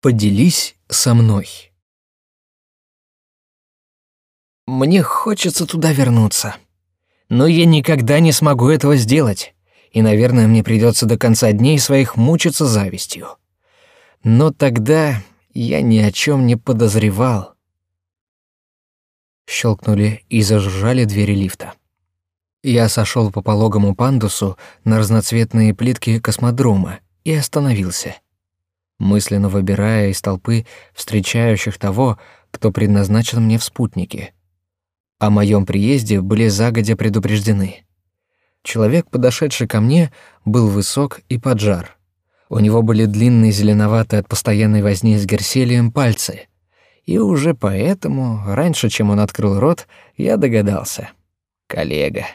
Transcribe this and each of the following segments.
Поделись со мной. Мне хочется туда вернуться. Но я никогда не смогу этого сделать. И, наверное, мне придется до конца дней своих мучиться завистью. Но тогда я ни о чем не подозревал. Щелкнули и зажужжали двери лифта. Я сошел по пологому пандусу на разноцветные плитки космодрома и остановился мысленно выбирая из толпы встречающих того, кто предназначен мне в спутнике. О моем приезде были загодя предупреждены. Человек, подошедший ко мне, был высок и поджар. У него были длинные зеленоватые от постоянной возни с герселием пальцы. И уже поэтому, раньше, чем он открыл рот, я догадался. Коллега.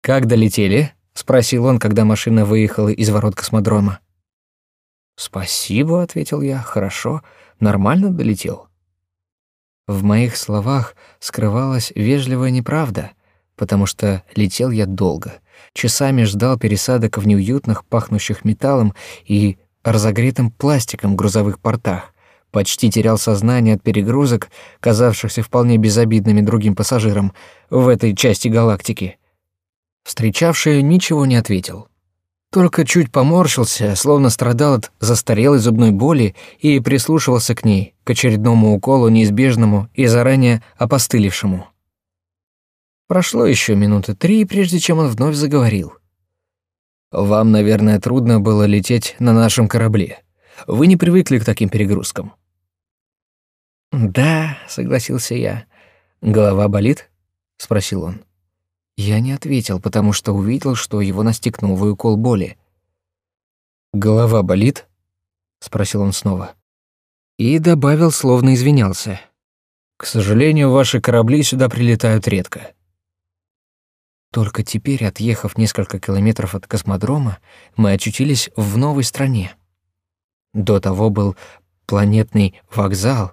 «Как долетели?» — спросил он, когда машина выехала из ворот космодрома. «Спасибо», — ответил я, — «хорошо, нормально долетел». В моих словах скрывалась вежливая неправда, потому что летел я долго, часами ждал пересадок в неуютных, пахнущих металлом и разогретым пластиком грузовых портах, почти терял сознание от перегрузок, казавшихся вполне безобидными другим пассажирам в этой части галактики. Встречавший ничего не ответил. Только чуть поморщился, словно страдал от застарелой зубной боли и прислушивался к ней, к очередному уколу неизбежному и заранее опостылевшему. Прошло еще минуты три, прежде чем он вновь заговорил. «Вам, наверное, трудно было лететь на нашем корабле. Вы не привыкли к таким перегрузкам». «Да», — согласился я. «Голова болит?» — спросил он. Я не ответил, потому что увидел, что его настиг новый укол боли. «Голова болит?» — спросил он снова. И добавил, словно извинялся. «К сожалению, ваши корабли сюда прилетают редко». Только теперь, отъехав несколько километров от космодрома, мы очутились в новой стране. До того был планетный вокзал,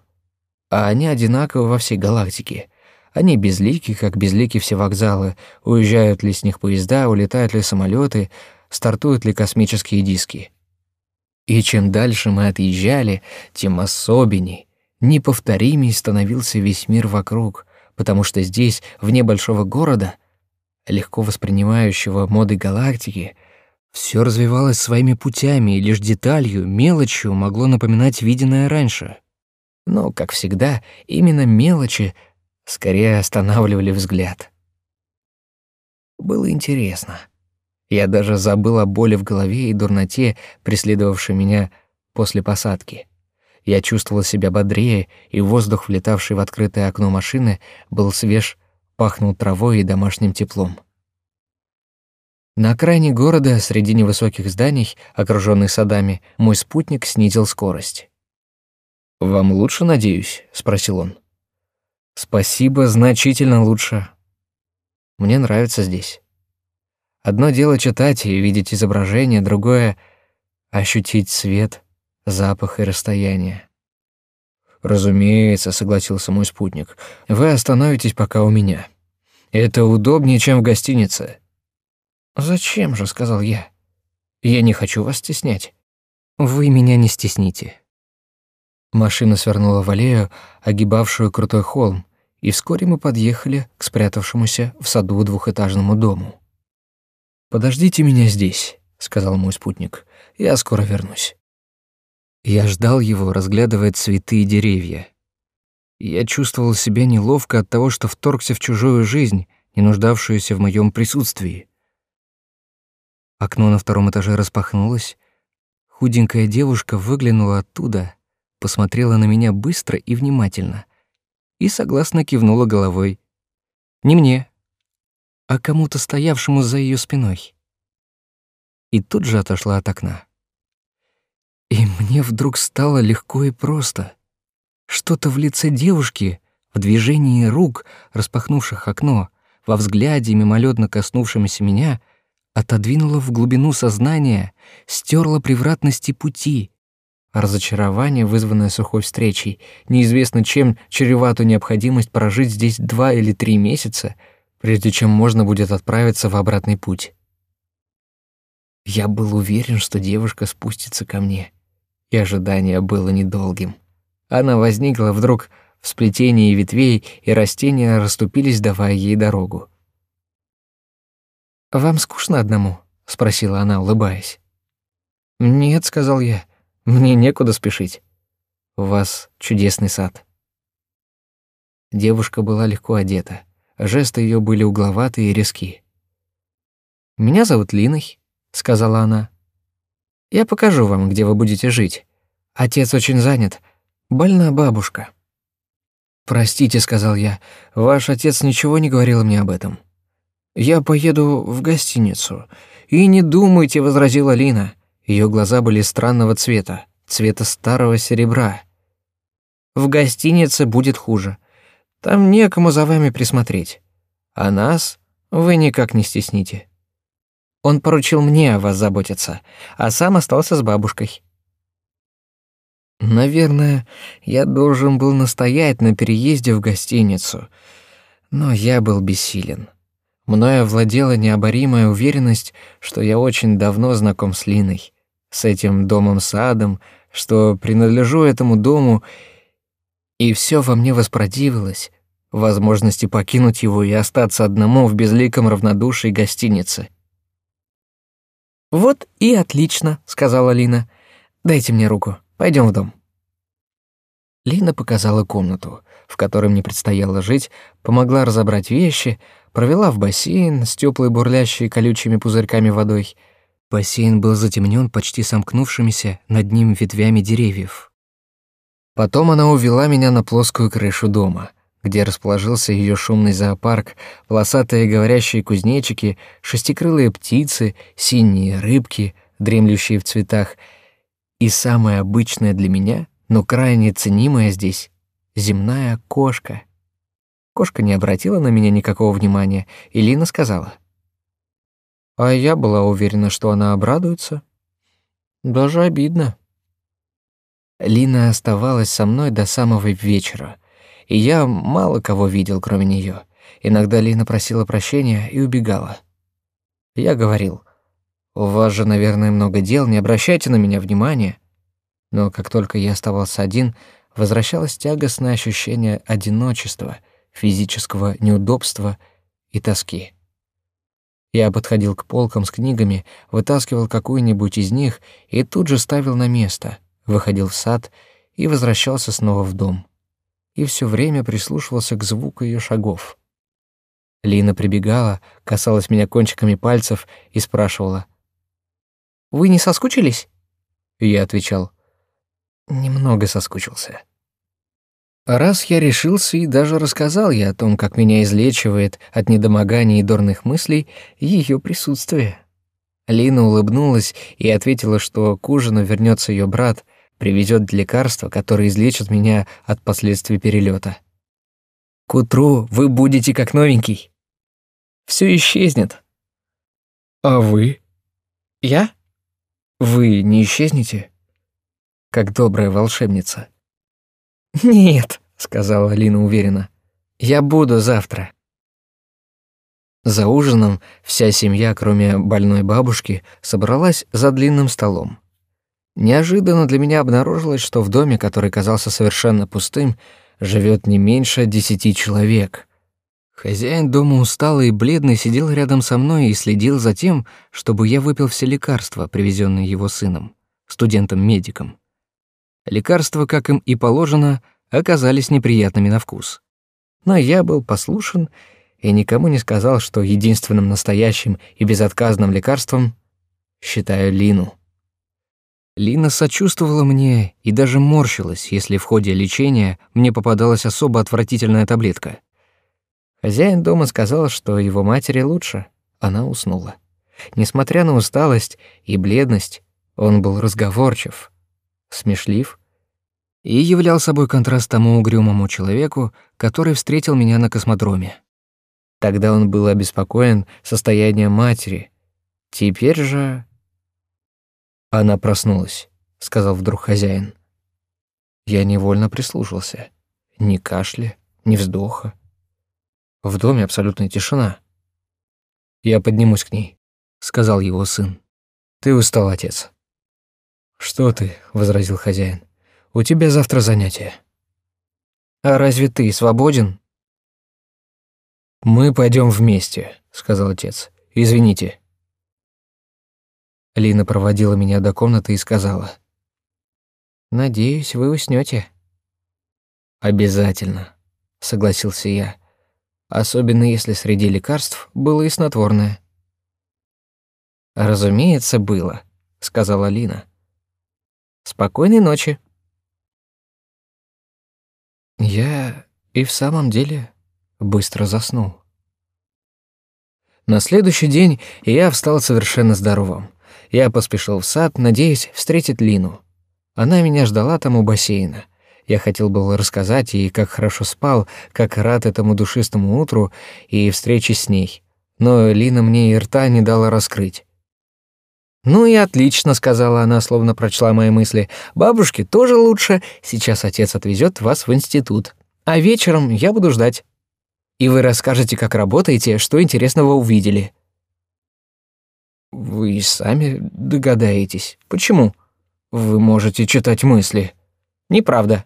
а они одинаковы во всей галактике — они безлики, как безлики все вокзалы, уезжают ли с них поезда, улетают ли самолеты, стартуют ли космические диски. И чем дальше мы отъезжали, тем особенней, неповторимей становился весь мир вокруг, потому что здесь, вне большого города, легко воспринимающего моды галактики, все развивалось своими путями, и лишь деталью, мелочью могло напоминать виденное раньше. Но, как всегда, именно мелочи — скорее останавливали взгляд. Было интересно. Я даже забыл о боли в голове и дурноте, преследовавшей меня после посадки. Я чувствовал себя бодрее, и воздух, влетавший в открытое окно машины, был свеж, пахнул травой и домашним теплом. На окраине города, среди невысоких зданий, окружённых садами, мой спутник снизил скорость. «Вам лучше, надеюсь?» — спросил он. Спасибо, значительно лучше. Мне нравится здесь. Одно дело читать и видеть изображение, другое — ощутить свет, запах и расстояние. «Разумеется», — согласился мой спутник, — «вы остановитесь пока у меня. Это удобнее, чем в гостинице». «Зачем же?» — сказал я. «Я не хочу вас стеснять. Вы меня не стесните». Машина свернула в аллею, огибавшую крутой холм, и вскоре мы подъехали к спрятавшемуся в саду двухэтажному дому. «Подождите меня здесь», — сказал мой спутник. «Я скоро вернусь». Я ждал его, разглядывая цветы и деревья. Я чувствовал себя неловко от того, что вторгся в чужую жизнь, не нуждавшуюся в моем присутствии. Окно на втором этаже распахнулось. Худенькая девушка выглянула оттуда, посмотрела на меня быстро и внимательно и согласно кивнула головой. Не мне, а кому-то стоявшему за ее спиной. И тут же отошла от окна. И мне вдруг стало легко и просто. Что-то в лице девушки, в движении рук, распахнувших окно, во взгляде, мимолетно коснувшемся меня, отодвинуло в глубину сознания, стерло превратности пути, разочарование, вызванное сухой встречей, неизвестно чем чревату необходимость прожить здесь два или три месяца, прежде чем можно будет отправиться в обратный путь. Я был уверен, что девушка спустится ко мне, И ожидание было недолгим. Она возникла вдруг в сплетении ветвей, и растения расступились, давая ей дорогу. «Вам скучно одному?» — спросила она, улыбаясь. «Нет», — сказал я, — «мне некуда спешить. У вас чудесный сад». Девушка была легко одета, жесты ее были угловатые и резки. «Меня зовут Линой», — сказала она. «Я покажу вам, где вы будете жить. Отец очень занят, больна бабушка». «Простите», — сказал я, — «ваш отец ничего не говорил мне об этом». «Я поеду в гостиницу». «И не думайте», — возразила Лина. Ее глаза были странного цвета, цвета старого серебра. «В гостинице будет хуже. Там некому за вами присмотреть. А нас вы никак не стесните». Он поручил мне о вас заботиться, а сам остался с бабушкой. Наверное, я должен был настоять на переезде в гостиницу, но я был бессилен. Мною овладела необоримая уверенность, что я очень давно знаком с Линой, с этим домом-садом, что принадлежу этому дому, и все во мне воспротивилось возможности покинуть его и остаться одному в безликом равнодушии гостиницы. «Вот и отлично», — сказала Лина. «Дайте мне руку». Пойдем в дом». Лина показала комнату, в которой мне предстояло жить, помогла разобрать вещи, провела в бассейн с теплой бурлящей колючими пузырьками водой. Бассейн был затемнен почти сомкнувшимися над ним ветвями деревьев. Потом она увела меня на плоскую крышу дома, где расположился ее шумный зоопарк, полосатые говорящие кузнечики, шестикрылые птицы, синие рыбки, дремлющие в цветах — и самое обычное для меня, но крайне ценимое здесь — земная кошка. Кошка не обратила на меня никакого внимания, и Лина сказала. А я была уверена, что она обрадуется. Даже обидно. Лина оставалась со мной до самого вечера, и я мало кого видел, кроме нее. Иногда Лина просила прощения и убегала. Я говорил, у вас же, наверное, много дел, не обращайте на меня внимания. Но как только я оставался один, возвращалось тягостное ощущение одиночества, физического неудобства и тоски. Я подходил к полкам с книгами, вытаскивал какую-нибудь из них и тут же ставил на место, выходил в сад и возвращался снова в дом. И все время прислушивался к звуку ее шагов. Лина прибегала, касалась меня кончиками пальцев и спрашивала — вы не соскучились?» Я отвечал. «Немного соскучился». Раз я решился и даже рассказал я о том, как меня излечивает от недомогания и дурных мыслей ее присутствие. Лина улыбнулась и ответила, что к ужину вернется ее брат, привезет лекарства, которые излечат меня от последствий перелета. К утру вы будете как новенький. Все исчезнет. А вы? Я? Вы не исчезнете? Как добрая волшебница. Нет, сказала Алина уверенно. Я буду завтра. За ужином вся семья, кроме больной бабушки, собралась за длинным столом. Неожиданно для меня обнаружилось, что в доме, который казался совершенно пустым, живет не меньше десяти человек. Хозяин дома усталый и бледный сидел рядом со мной и следил за тем, чтобы я выпил все лекарства, привезенные его сыном, студентом-медиком. Лекарства, как им и положено, оказались неприятными на вкус. Но я был послушен и никому не сказал, что единственным настоящим и безотказным лекарством считаю Лину. Лина сочувствовала мне и даже морщилась, если в ходе лечения мне попадалась особо отвратительная таблетка — Хозяин дома сказал, что его матери лучше. Она уснула. Несмотря на усталость и бледность, он был разговорчив, смешлив и являл собой контраст тому угрюмому человеку, который встретил меня на космодроме. Тогда он был обеспокоен состоянием матери. Теперь же она проснулась, сказал вдруг хозяин. Я невольно прислушался. Ни кашля, ни вздоха. В доме абсолютная тишина. «Я поднимусь к ней», — сказал его сын. «Ты устал, отец». «Что ты?» — возразил хозяин. «У тебя завтра занятие». «А разве ты свободен?» «Мы пойдем вместе», — сказал отец. «Извините». Лина проводила меня до комнаты и сказала. «Надеюсь, вы уснете. «Обязательно», — согласился я. «Особенно если среди лекарств было и снотворное». «Разумеется, было», — сказала Лина. «Спокойной ночи». Я и в самом деле быстро заснул. На следующий день я встал совершенно здоровым. Я поспешил в сад, надеясь встретить Лину. Она меня ждала там у бассейна. Я хотел было рассказать ей, как хорошо спал, как рад этому душистому утру и встрече с ней. Но Лина мне и рта не дала раскрыть. «Ну и отлично», — сказала она, словно прочла мои мысли. «Бабушке тоже лучше. Сейчас отец отвезет вас в институт. А вечером я буду ждать. И вы расскажете, как работаете, что интересного увидели». «Вы сами догадаетесь. Почему? Вы можете читать мысли». «Неправда».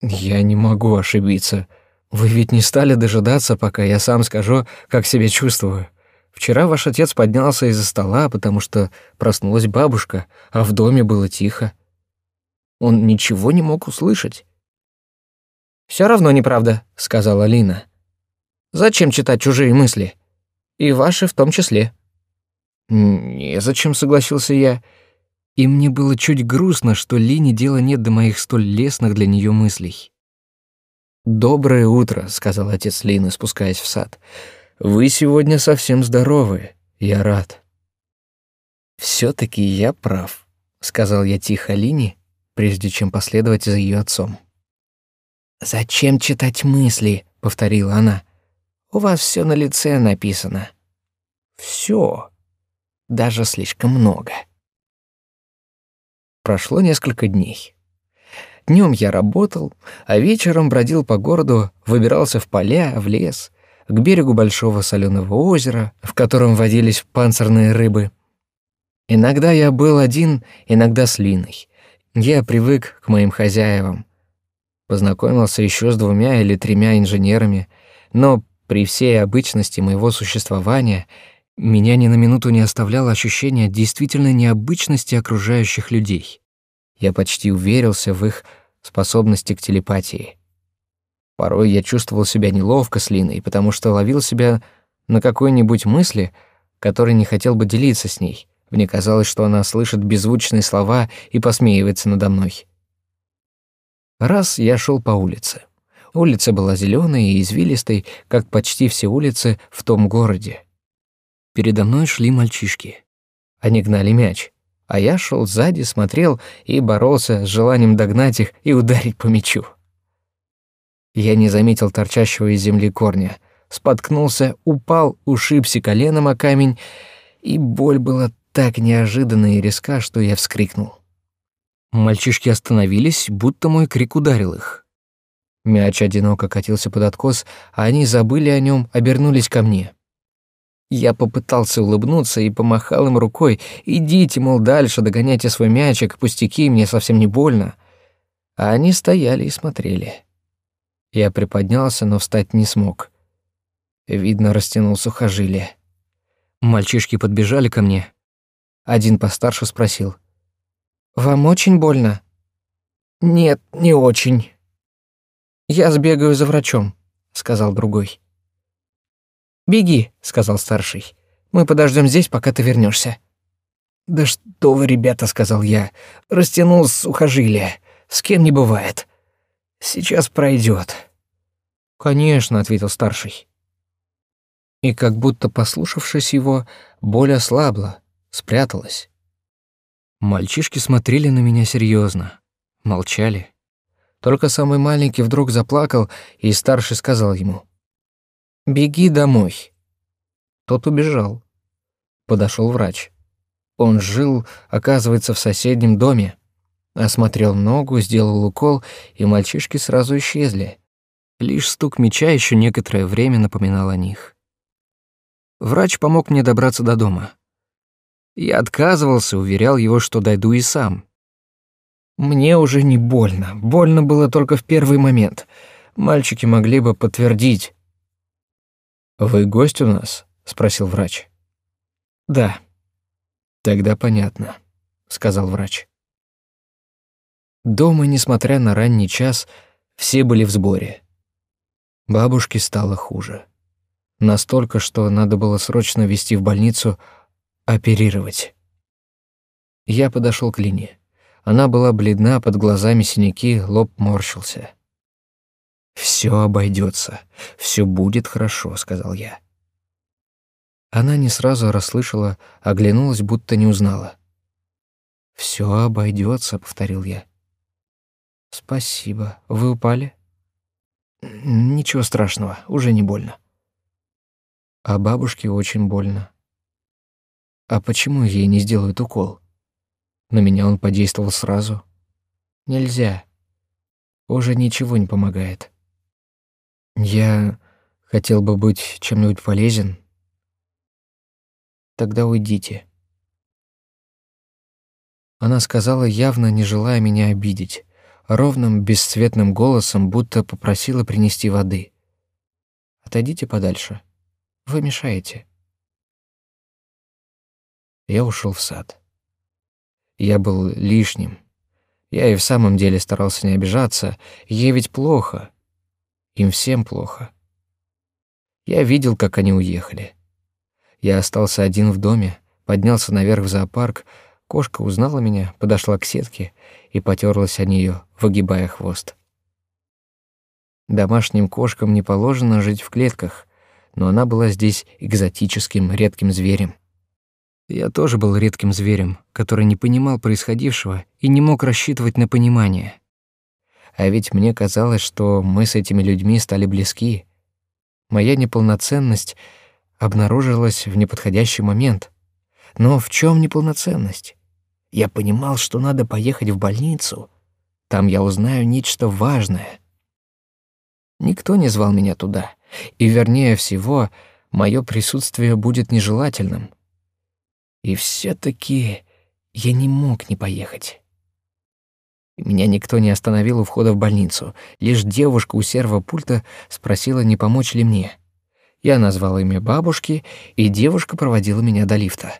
«Я не могу ошибиться. Вы ведь не стали дожидаться, пока я сам скажу, как себя чувствую». Вчера ваш отец поднялся из-за стола, потому что проснулась бабушка, а в доме было тихо. Он ничего не мог услышать. Все равно неправда, сказала Лина. Зачем читать чужие мысли? И ваши в том числе. Незачем, согласился я. И мне было чуть грустно, что Лине дела нет до моих столь лестных для нее мыслей. «Доброе утро», — сказал отец Лины, спускаясь в сад. Вы сегодня совсем здоровы. Я рад. все таки я прав, сказал я тихо Лине, прежде чем последовать за ее отцом. Зачем читать мысли, повторила она. У вас все на лице написано. Все, даже слишком много. Прошло несколько дней. Днем я работал, а вечером бродил по городу, выбирался в поля, в лес, к берегу большого соленого озера, в котором водились панцирные рыбы. Иногда я был один, иногда с Линой. Я привык к моим хозяевам. Познакомился еще с двумя или тремя инженерами, но при всей обычности моего существования меня ни на минуту не оставляло ощущение действительно необычности окружающих людей. Я почти уверился в их способности к телепатии. Порой я чувствовал себя неловко с Линой, потому что ловил себя на какой-нибудь мысли, которой не хотел бы делиться с ней. Мне казалось, что она слышит беззвучные слова и посмеивается надо мной. Раз я шел по улице. Улица была зеленой и извилистой, как почти все улицы в том городе. Передо мной шли мальчишки. Они гнали мяч, а я шел сзади, смотрел и боролся с желанием догнать их и ударить по мячу. Я не заметил торчащего из земли корня. Споткнулся, упал, ушибся коленом о камень, и боль была так неожиданна и резка, что я вскрикнул. Мальчишки остановились, будто мой крик ударил их. Мяч одиноко катился под откос, а они забыли о нем, обернулись ко мне. Я попытался улыбнуться и помахал им рукой. «Идите, мол, дальше, догоняйте свой мячик, пустяки, мне совсем не больно». А они стояли и смотрели. Я приподнялся, но встать не смог. Видно, растянул сухожилие. Мальчишки подбежали ко мне. Один постарше спросил. «Вам очень больно?» «Нет, не очень». «Я сбегаю за врачом», — сказал другой. «Беги», — сказал старший. «Мы подождем здесь, пока ты вернешься. «Да что вы, ребята», — сказал я. «Растянул сухожилие. С кем не бывает». Сейчас пройдет. Конечно, ответил старший. И как будто послушавшись его, боль ослабла, спряталась. Мальчишки смотрели на меня серьезно, молчали. Только самый маленький вдруг заплакал, и старший сказал ему: "Беги домой". Тот убежал. Подошел врач. Он жил, оказывается, в соседнем доме. Осмотрел ногу, сделал укол, и мальчишки сразу исчезли. Лишь стук меча еще некоторое время напоминал о них. Врач помог мне добраться до дома. Я отказывался, уверял его, что дойду и сам. Мне уже не больно. Больно было только в первый момент. Мальчики могли бы подтвердить. «Вы гость у нас?» — спросил врач. «Да». «Тогда понятно», — сказал врач. Дома, несмотря на ранний час, все были в сборе. Бабушке стало хуже. Настолько, что надо было срочно везти в больницу оперировать. Я подошел к Лине. Она была бледна, под глазами синяки, лоб морщился. Все обойдется, все будет хорошо, сказал я. Она не сразу расслышала, оглянулась, будто не узнала. Все обойдется, повторил я. Спасибо. Вы упали? Ничего страшного, уже не больно. А бабушке очень больно. А почему ей не сделают укол? На меня он подействовал сразу. Нельзя. Уже ничего не помогает. Я хотел бы быть чем-нибудь полезен. Тогда уйдите. Она сказала, явно не желая меня обидеть ровным, бесцветным голосом, будто попросила принести воды. «Отойдите подальше. Вы мешаете». Я ушел в сад. Я был лишним. Я и в самом деле старался не обижаться. Ей ведь плохо. Им всем плохо. Я видел, как они уехали. Я остался один в доме, поднялся наверх в зоопарк, Кошка узнала меня, подошла к сетке и потерлась о нее, выгибая хвост. Домашним кошкам не положено жить в клетках, но она была здесь экзотическим, редким зверем. Я тоже был редким зверем, который не понимал происходившего и не мог рассчитывать на понимание. А ведь мне казалось, что мы с этими людьми стали близки. Моя неполноценность обнаружилась в неподходящий момент. Но в чем неполноценность? Я понимал, что надо поехать в больницу. Там я узнаю нечто важное. Никто не звал меня туда, и, вернее всего, мое присутствие будет нежелательным. И все-таки я не мог не поехать. Меня никто не остановил у входа в больницу. Лишь девушка у сервопульта спросила, не помочь ли мне. Я назвал имя бабушки, и девушка проводила меня до лифта.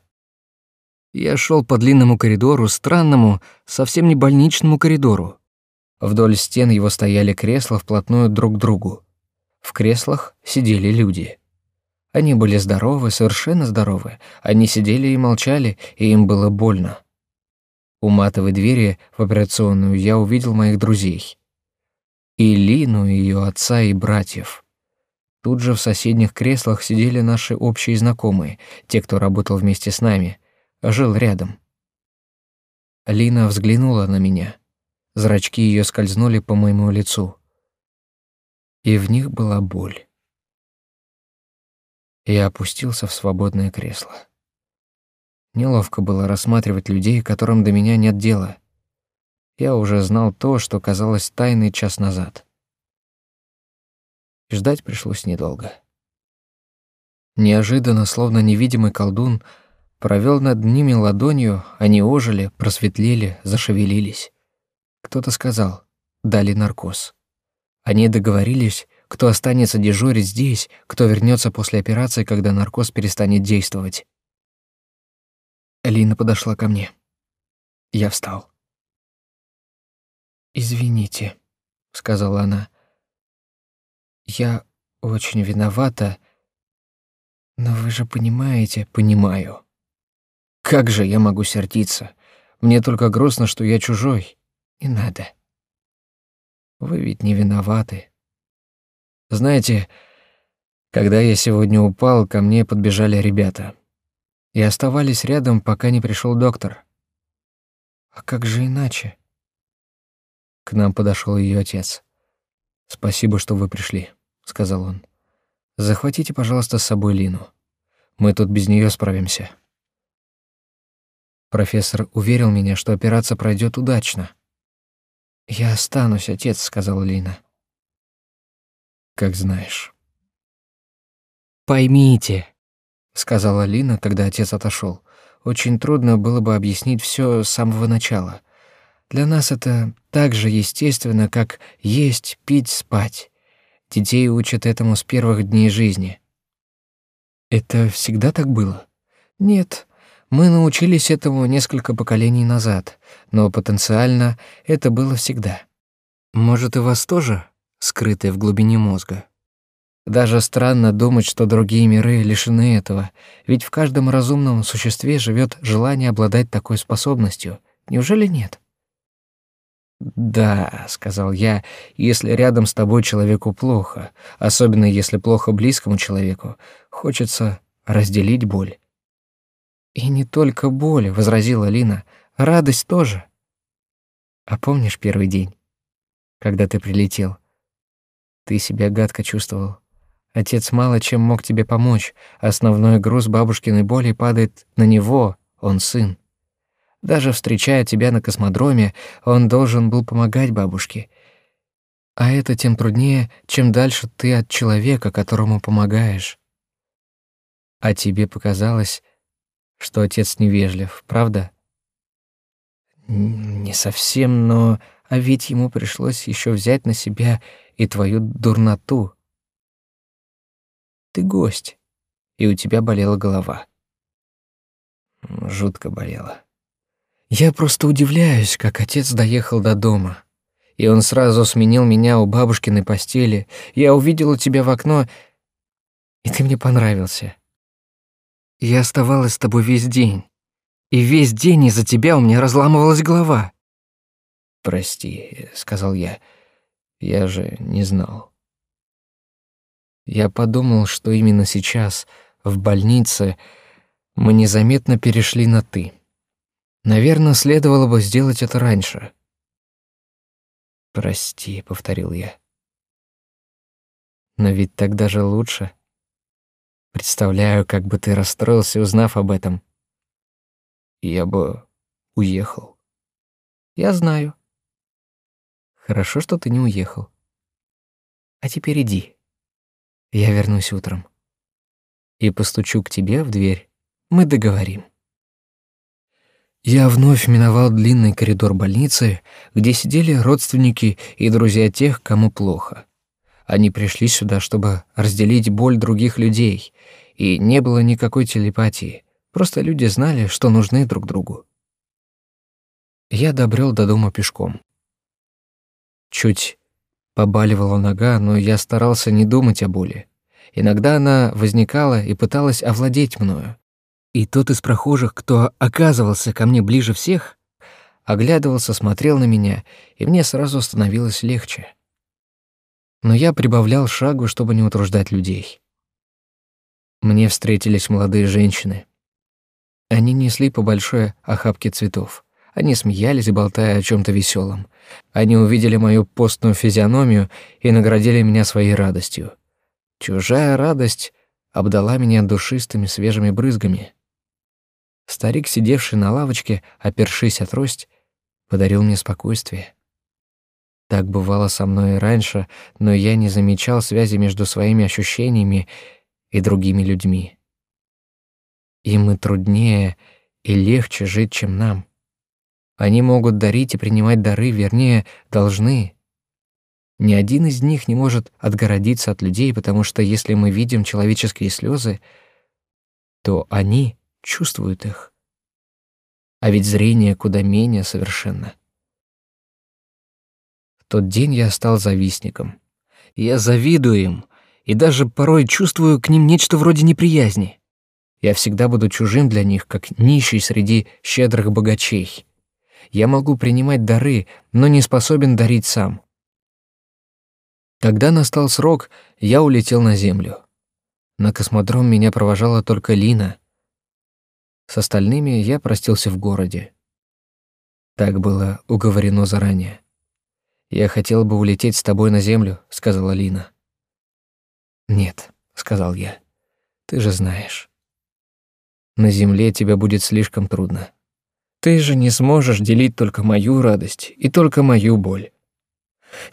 Я шел по длинному коридору, странному, совсем не больничному коридору. Вдоль стен его стояли кресла вплотную друг к другу. В креслах сидели люди. Они были здоровы, совершенно здоровы. Они сидели и молчали, и им было больно. У матовой двери в операционную я увидел моих друзей. И Лину, ее отца и братьев. Тут же в соседних креслах сидели наши общие знакомые, те, кто работал вместе с нами — жил рядом. Лина взглянула на меня. Зрачки ее скользнули по моему лицу. И в них была боль. Я опустился в свободное кресло. Неловко было рассматривать людей, которым до меня нет дела. Я уже знал то, что казалось тайной час назад. Ждать пришлось недолго. Неожиданно, словно невидимый колдун, Провел над ними ладонью, они ожили, просветлели, зашевелились. Кто-то сказал, дали наркоз. Они договорились, кто останется дежурить здесь, кто вернется после операции, когда наркоз перестанет действовать. Лина подошла ко мне. Я встал. «Извините», — сказала она. «Я очень виновата, но вы же понимаете...» «Понимаю», как же я могу сердиться? Мне только грустно, что я чужой. Не надо. Вы ведь не виноваты. Знаете, когда я сегодня упал, ко мне подбежали ребята. И оставались рядом, пока не пришел доктор. А как же иначе? К нам подошел ее отец. «Спасибо, что вы пришли», — сказал он. «Захватите, пожалуйста, с собой Лину. Мы тут без нее справимся». Профессор уверил меня, что операция пройдет удачно. «Я останусь, отец», — сказала Лина. «Как знаешь». «Поймите», — сказала Лина, когда отец отошел. очень трудно было бы объяснить все с самого начала. Для нас это так же естественно, как есть, пить, спать. Детей учат этому с первых дней жизни. Это всегда так было? Нет, мы научились этому несколько поколений назад, но потенциально это было всегда. Может, и вас тоже, скрытое в глубине мозга? Даже странно думать, что другие миры лишены этого, ведь в каждом разумном существе живет желание обладать такой способностью. Неужели нет? «Да», — сказал я, — «если рядом с тобой человеку плохо, особенно если плохо близкому человеку, хочется разделить боль». «И не только боль», — возразила Лина, — «радость тоже». «А помнишь первый день, когда ты прилетел? Ты себя гадко чувствовал. Отец мало чем мог тебе помочь, основной груз бабушкиной боли падает на него, он сын. Даже встречая тебя на космодроме, он должен был помогать бабушке. А это тем труднее, чем дальше ты от человека, которому помогаешь. А тебе показалось, что отец невежлив, правда? Не совсем, но а ведь ему пришлось еще взять на себя и твою дурноту. Ты гость, и у тебя болела голова. Жутко болела. Я просто удивляюсь, как отец доехал до дома. И он сразу сменил меня у бабушкиной постели. Я увидела тебя в окно, и ты мне понравился. Я оставалась с тобой весь день. И весь день из-за тебя у меня разламывалась голова. «Прости», — сказал я, — «я же не знал». Я подумал, что именно сейчас, в больнице, мы незаметно перешли на «ты». Наверное, следовало бы сделать это раньше. «Прости», — повторил я. «Но ведь тогда же лучше. Представляю, как бы ты расстроился, узнав об этом. Я бы уехал. Я знаю. Хорошо, что ты не уехал. А теперь иди. Я вернусь утром. И постучу к тебе в дверь. Мы договорим. Я вновь миновал длинный коридор больницы, где сидели родственники и друзья тех, кому плохо. Они пришли сюда, чтобы разделить боль других людей, и не было никакой телепатии, просто люди знали, что нужны друг другу. Я добрел до дома пешком. Чуть побаливала нога, но я старался не думать о боли. Иногда она возникала и пыталась овладеть мною. И тот из прохожих, кто оказывался ко мне ближе всех, оглядывался, смотрел на меня, и мне сразу становилось легче. Но я прибавлял шагу, чтобы не утруждать людей. Мне встретились молодые женщины. Они несли по большой охапке цветов. Они смеялись, болтая о чем то веселом. Они увидели мою постную физиономию и наградили меня своей радостью. Чужая радость обдала меня душистыми свежими брызгами. Старик, сидевший на лавочке, опершись от трость, подарил мне спокойствие. Так бывало со мной и раньше, но я не замечал связи между своими ощущениями и другими людьми. Им и труднее, и легче жить, чем нам. Они могут дарить и принимать дары, вернее, должны. Ни один из них не может отгородиться от людей, потому что если мы видим человеческие слезы, то они чувствуют их. А ведь зрение куда менее совершенно. Тот день я стал завистником. Я завидую им и даже порой чувствую к ним нечто вроде неприязни. Я всегда буду чужим для них, как нищий среди щедрых богачей. Я могу принимать дары, но не способен дарить сам. Когда настал срок, я улетел на землю. На космодром меня провожала только Лина. С остальными я простился в городе. Так было уговорено заранее. «Я хотел бы улететь с тобой на землю», — сказала Лина. «Нет», — сказал я, — «ты же знаешь. На земле тебе будет слишком трудно. Ты же не сможешь делить только мою радость и только мою боль».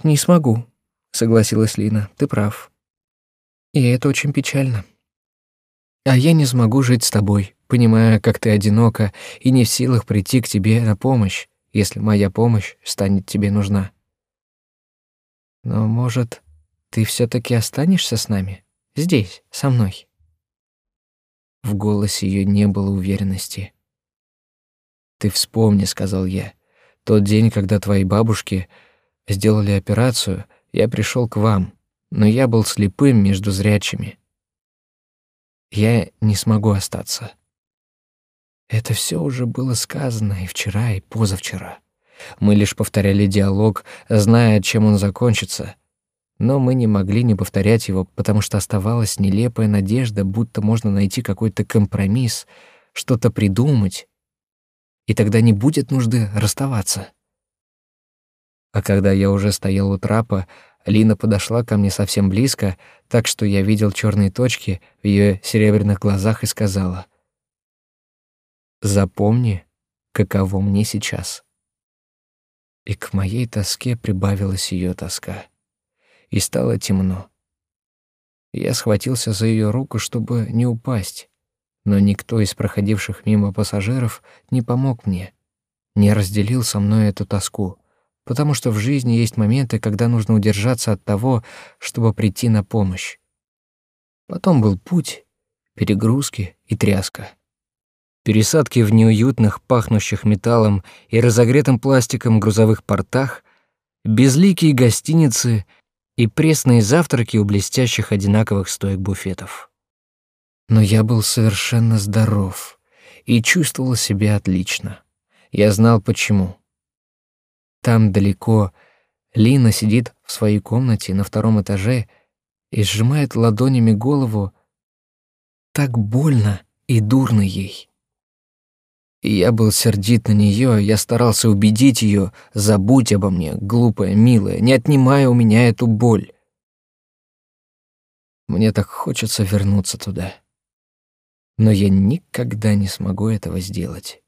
«Не смогу», — согласилась Лина, — «ты прав. И это очень печально. А я не смогу жить с тобой, понимая, как ты одинока и не в силах прийти к тебе на помощь, если моя помощь станет тебе нужна. Но, может, ты все таки останешься с нами? Здесь, со мной?» В голосе ее не было уверенности. «Ты вспомни», — сказал я, — «тот день, когда твои бабушки сделали операцию, я пришел к вам, но я был слепым между зрячими. Я не смогу остаться». Это все уже было сказано и вчера, и позавчера. Мы лишь повторяли диалог, зная, чем он закончится — но мы не могли не повторять его, потому что оставалась нелепая надежда, будто можно найти какой-то компромисс, что-то придумать, и тогда не будет нужды расставаться. А когда я уже стоял у трапа, Лина подошла ко мне совсем близко, так что я видел черные точки в ее серебряных глазах и сказала: "Запомни, каково мне сейчас". И к моей тоске прибавилась ее тоска и стало темно. Я схватился за ее руку, чтобы не упасть, но никто из проходивших мимо пассажиров не помог мне, не разделил со мной эту тоску, потому что в жизни есть моменты, когда нужно удержаться от того, чтобы прийти на помощь. Потом был путь, перегрузки и тряска. Пересадки в неуютных, пахнущих металлом и разогретым пластиком грузовых портах, безликие гостиницы и пресные завтраки у блестящих одинаковых стоек буфетов. Но я был совершенно здоров и чувствовал себя отлично. Я знал почему. Там далеко Лина сидит в своей комнате на втором этаже и сжимает ладонями голову. Так больно и дурно ей. Я был сердит на нее, я старался убедить ее, забудь обо мне, глупая, милая, не отнимай у меня эту боль. Мне так хочется вернуться туда. Но я никогда не смогу этого сделать.